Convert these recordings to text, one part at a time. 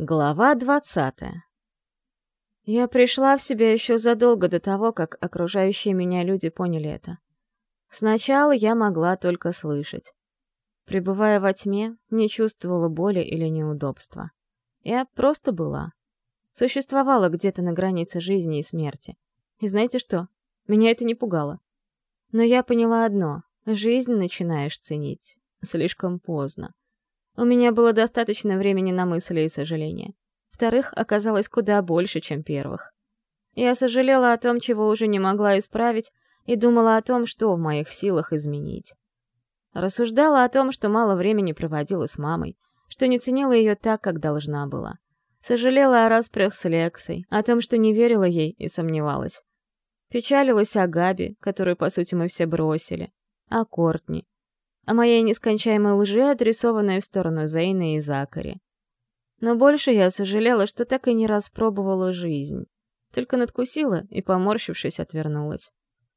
Глава двадцатая. Я пришла в себя еще задолго до того, как окружающие меня люди поняли это. Сначала я могла только слышать. Пребывая во тьме, не чувствовала боли или неудобства. Я просто была. Существовала где-то на границе жизни и смерти. И знаете что? Меня это не пугало. Но я поняла одно — жизнь начинаешь ценить. Слишком поздно. У меня было достаточно времени на мысли и сожаления. Вторых оказалось куда больше, чем первых. Я сожалела о том, чего уже не могла исправить, и думала о том, что в моих силах изменить. Рассуждала о том, что мало времени проводила с мамой, что не ценила ее так, как должна была. Сожалела о распрях с Лексой, о том, что не верила ей и сомневалась. Печалилась о Габи, которую, по сути, мы все бросили, о Кортни, о моей нескончаемой лжи, адресованной в сторону Зейна и Закари. Но больше я сожалела, что так и не распробовала жизнь. Только надкусила и, поморщившись, отвернулась.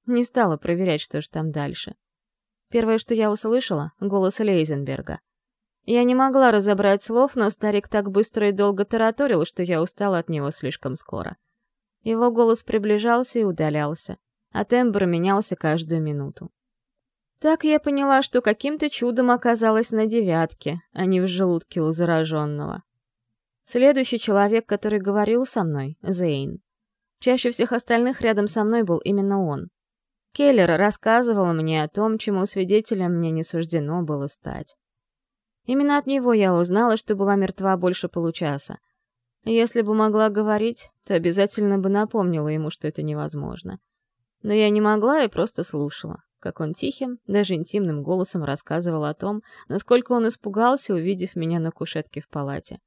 Не стала проверять, что ж там дальше. Первое, что я услышала — голос Лейзенберга. Я не могла разобрать слов, но старик так быстро и долго тараторил, что я устала от него слишком скоро. Его голос приближался и удалялся, а тембр менялся каждую минуту. Так я поняла, что каким-то чудом оказалась на девятке, а не в желудке у зараженного. Следующий человек, который говорил со мной — Зейн. Чаще всех остальных рядом со мной был именно он. Келлер рассказывал мне о том, чему свидетелем мне не суждено было стать. Именно от него я узнала, что была мертва больше получаса. Если бы могла говорить, то обязательно бы напомнила ему, что это невозможно. Но я не могла и просто слушала как он тихим, даже интимным голосом рассказывал о том, насколько он испугался, увидев меня на кушетке в палате.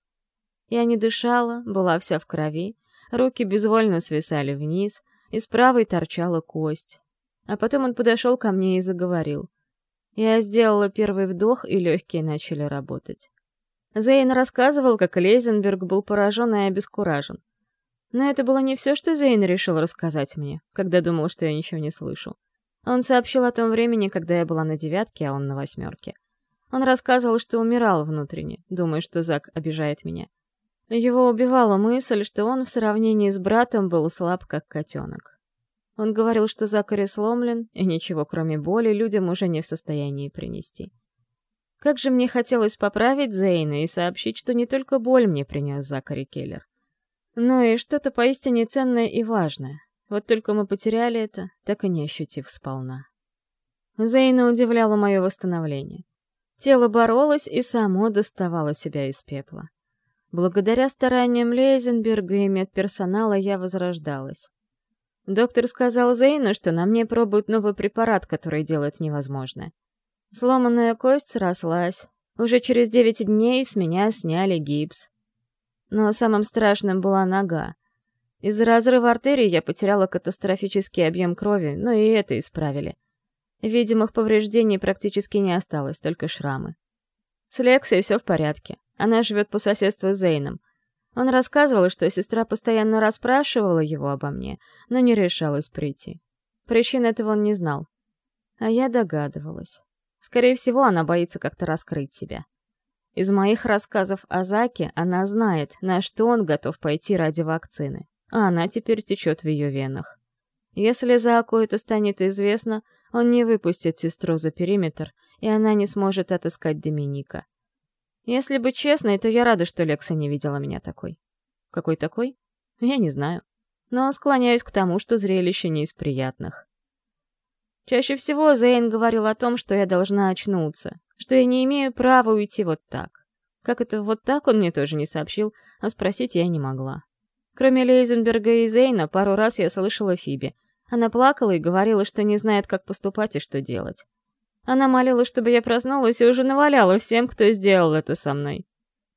Я не дышала, была вся в крови, руки безвольно свисали вниз, из правой торчала кость. А потом он подошел ко мне и заговорил. Я сделала первый вдох, и легкие начали работать. Зейн рассказывал, как Лейзенберг был поражен и обескуражен. Но это было не все, что Зейн решил рассказать мне, когда думал, что я ничего не слышу. Он сообщил о том времени, когда я была на девятке, а он на восьмерке. Он рассказывал, что умирал внутренне, думая, что Зак обижает меня. Его убивала мысль, что он в сравнении с братом был слаб, как котенок. Он говорил, что Закари сломлен, и ничего, кроме боли, людям уже не в состоянии принести. Как же мне хотелось поправить Зейна и сообщить, что не только боль мне принес Закари Келлер, но и что-то поистине ценное и важное. Вот только мы потеряли это, так и не ощутив сполна. Зейна удивляло мое восстановление. Тело боролось и само доставало себя из пепла. Благодаря стараниям Лейзенберга и медперсонала я возрождалась. Доктор сказал Зейну, что на мне пробуют новый препарат, который делает невозможное. Сломанная кость срослась. Уже через девять дней с меня сняли гипс. Но самым страшным была нога. Из-за разрыва артерии я потеряла катастрофический объем крови, но и это исправили. Видимых повреждений практически не осталось, только шрамы. С Лексой все в порядке. Она живет по соседству с Зейном. Он рассказывал, что сестра постоянно расспрашивала его обо мне, но не решалась прийти. Причин этого он не знал. А я догадывалась. Скорее всего, она боится как-то раскрыть себя. Из моих рассказов о Заке она знает, на что он готов пойти ради вакцины а она теперь течет в ее венах. Если Заку это станет известно, он не выпустит сестру за периметр, и она не сможет отыскать Доминика. Если быть честной, то я рада, что Лекса не видела меня такой. Какой такой? Я не знаю. Но склоняюсь к тому, что зрелище не из приятных. Чаще всего Зейн говорил о том, что я должна очнуться, что я не имею права уйти вот так. Как это вот так он мне тоже не сообщил, а спросить я не могла. Кроме Лейзенберга и Зейна, пару раз я слышала Фиби. Она плакала и говорила, что не знает, как поступать и что делать. Она молила, чтобы я проснулась и уже наваляла всем, кто сделал это со мной.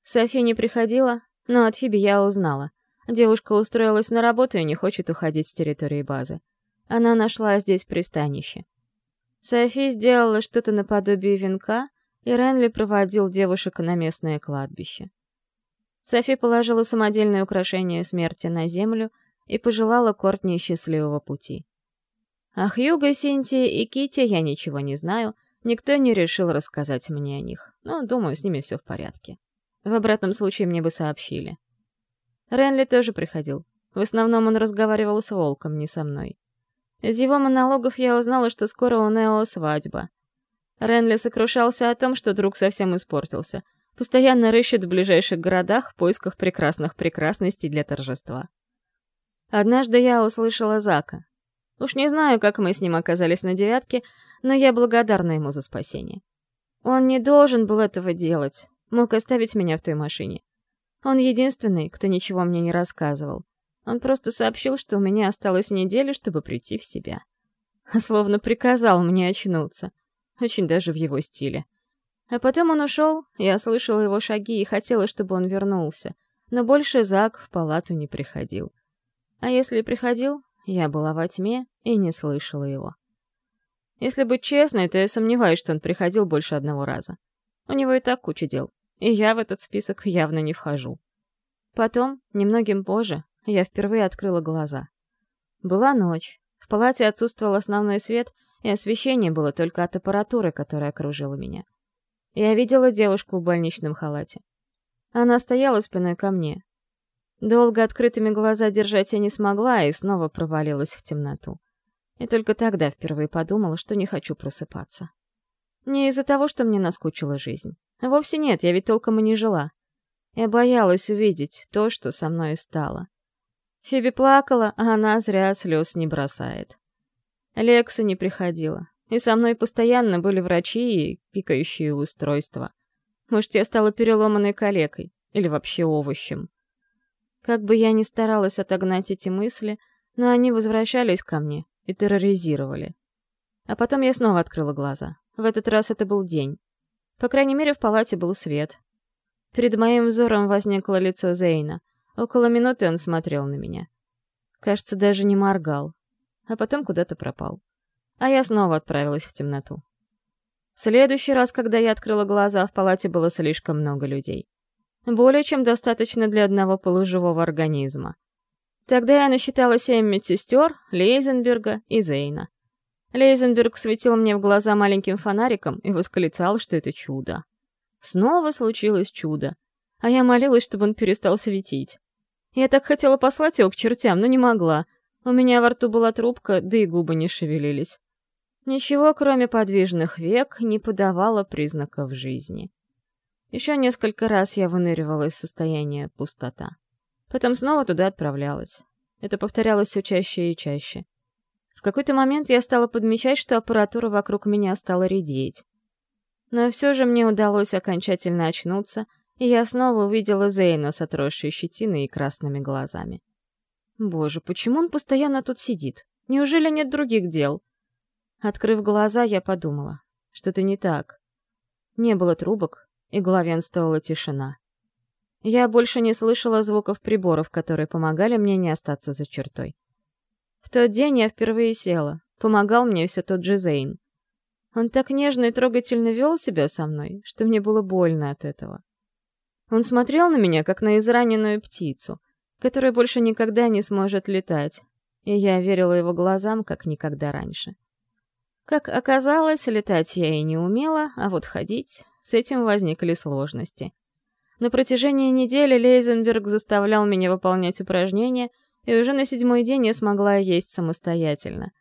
Софи не приходила, но от Фиби я узнала. Девушка устроилась на работу и не хочет уходить с территории базы. Она нашла здесь пристанище. Софи сделала что-то наподобие венка, и Ренли проводил девушек на местное кладбище. Софи положила самодельное украшение смерти на землю и пожелала Кортни счастливого пути. О Хьюго, Синтии и Кити я ничего не знаю, никто не решил рассказать мне о них, но, думаю, с ними все в порядке. В обратном случае мне бы сообщили. Ренли тоже приходил. В основном он разговаривал с Волком, не со мной. Из его монологов я узнала, что скоро у Нео свадьба. Ренли сокрушался о том, что друг совсем испортился. Постоянно рыщет в ближайших городах в поисках прекрасных прекрасностей для торжества. Однажды я услышала Зака. Уж не знаю, как мы с ним оказались на девятке, но я благодарна ему за спасение. Он не должен был этого делать, мог оставить меня в той машине. Он единственный, кто ничего мне не рассказывал. Он просто сообщил, что у меня осталась неделя, чтобы прийти в себя. Словно приказал мне очнуться. Очень даже в его стиле. А потом он ушел, я слышала его шаги и хотела, чтобы он вернулся. Но больше Зак в палату не приходил. А если приходил, я была во тьме и не слышала его. Если быть честной, то я сомневаюсь, что он приходил больше одного раза. У него и так куча дел, и я в этот список явно не вхожу. Потом, немногим позже, я впервые открыла глаза. Была ночь, в палате отсутствовал основной свет, и освещение было только от аппаратуры, которая окружила меня. Я видела девушку в больничном халате. Она стояла спиной ко мне. Долго открытыми глаза держать я не смогла и снова провалилась в темноту. И только тогда впервые подумала, что не хочу просыпаться. Не из-за того, что мне наскучила жизнь. Вовсе нет, я ведь толком и не жила. Я боялась увидеть то, что со мной стало. Фиби плакала, а она зря слез не бросает. Лекса не приходила, и со мной постоянно были врачи и пикающие устройства. Может, я стала переломанной калекой или вообще овощем. Как бы я ни старалась отогнать эти мысли, но они возвращались ко мне и терроризировали. А потом я снова открыла глаза. В этот раз это был день. По крайней мере, в палате был свет. Перед моим взором возникло лицо Зейна. Около минуты он смотрел на меня. Кажется, даже не моргал. А потом куда-то пропал. А я снова отправилась в темноту. В следующий раз, когда я открыла глаза, в палате было слишком много людей. Более чем достаточно для одного полуживого организма. Тогда я насчитала семь медсестер, Лейзенберга и Зейна. Лейзенберг светил мне в глаза маленьким фонариком и восклицал, что это чудо. Снова случилось чудо, а я молилась, чтобы он перестал светить. Я так хотела послать его к чертям, но не могла. У меня во рту была трубка, да и губы не шевелились. Ничего, кроме подвижных век, не подавало признаков жизни. Еще несколько раз я выныривала из состояния пустота. Потом снова туда отправлялась. Это повторялось все чаще и чаще. В какой-то момент я стала подмечать, что аппаратура вокруг меня стала редеть. Но все же мне удалось окончательно очнуться, и я снова увидела Зейна с отросшей щетиной и красными глазами. Боже, почему он постоянно тут сидит? Неужели нет других дел? Открыв глаза, я подумала, что-то не так. Не было трубок, и главенствовала тишина. Я больше не слышала звуков приборов, которые помогали мне не остаться за чертой. В тот день я впервые села, помогал мне все тот же Зейн. Он так нежно и трогательно вел себя со мной, что мне было больно от этого. Он смотрел на меня, как на израненную птицу, которая больше никогда не сможет летать, и я верила его глазам, как никогда раньше. Как оказалось, летать я и не умела, а вот ходить с этим возникли сложности. На протяжении недели Лейзенберг заставлял меня выполнять упражнения, и уже на седьмой день я смогла есть самостоятельно.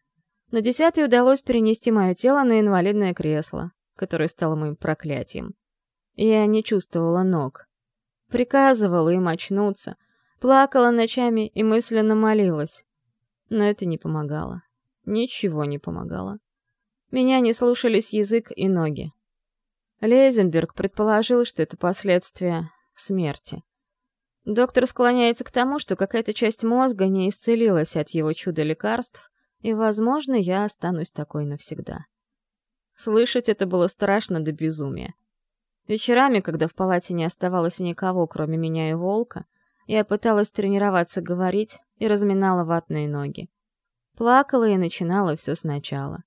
На десятый удалось перенести мое тело на инвалидное кресло, которое стало моим проклятием. Я не чувствовала ног. Приказывала им очнуться, плакала ночами и мысленно молилась. Но это не помогало. Ничего не помогало. Меня не слушались язык и ноги. Лейзенберг предположил, что это последствия смерти. Доктор склоняется к тому, что какая-то часть мозга не исцелилась от его чудо-лекарств, и, возможно, я останусь такой навсегда. Слышать это было страшно до безумия. Вечерами, когда в палате не оставалось никого, кроме меня и волка, я пыталась тренироваться говорить и разминала ватные ноги. Плакала и начинала все сначала.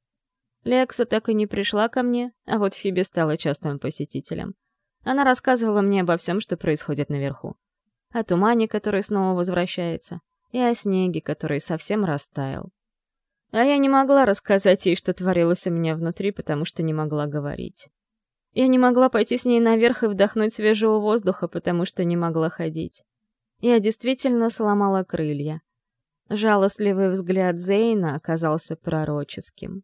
Лекса так и не пришла ко мне, а вот Фиби стала частым посетителем. Она рассказывала мне обо всем, что происходит наверху. О тумане, который снова возвращается, и о снеге, который совсем растаял. А я не могла рассказать ей, что творилось у меня внутри, потому что не могла говорить. Я не могла пойти с ней наверх и вдохнуть свежего воздуха, потому что не могла ходить. Я действительно сломала крылья. Жалостливый взгляд Зейна оказался пророческим.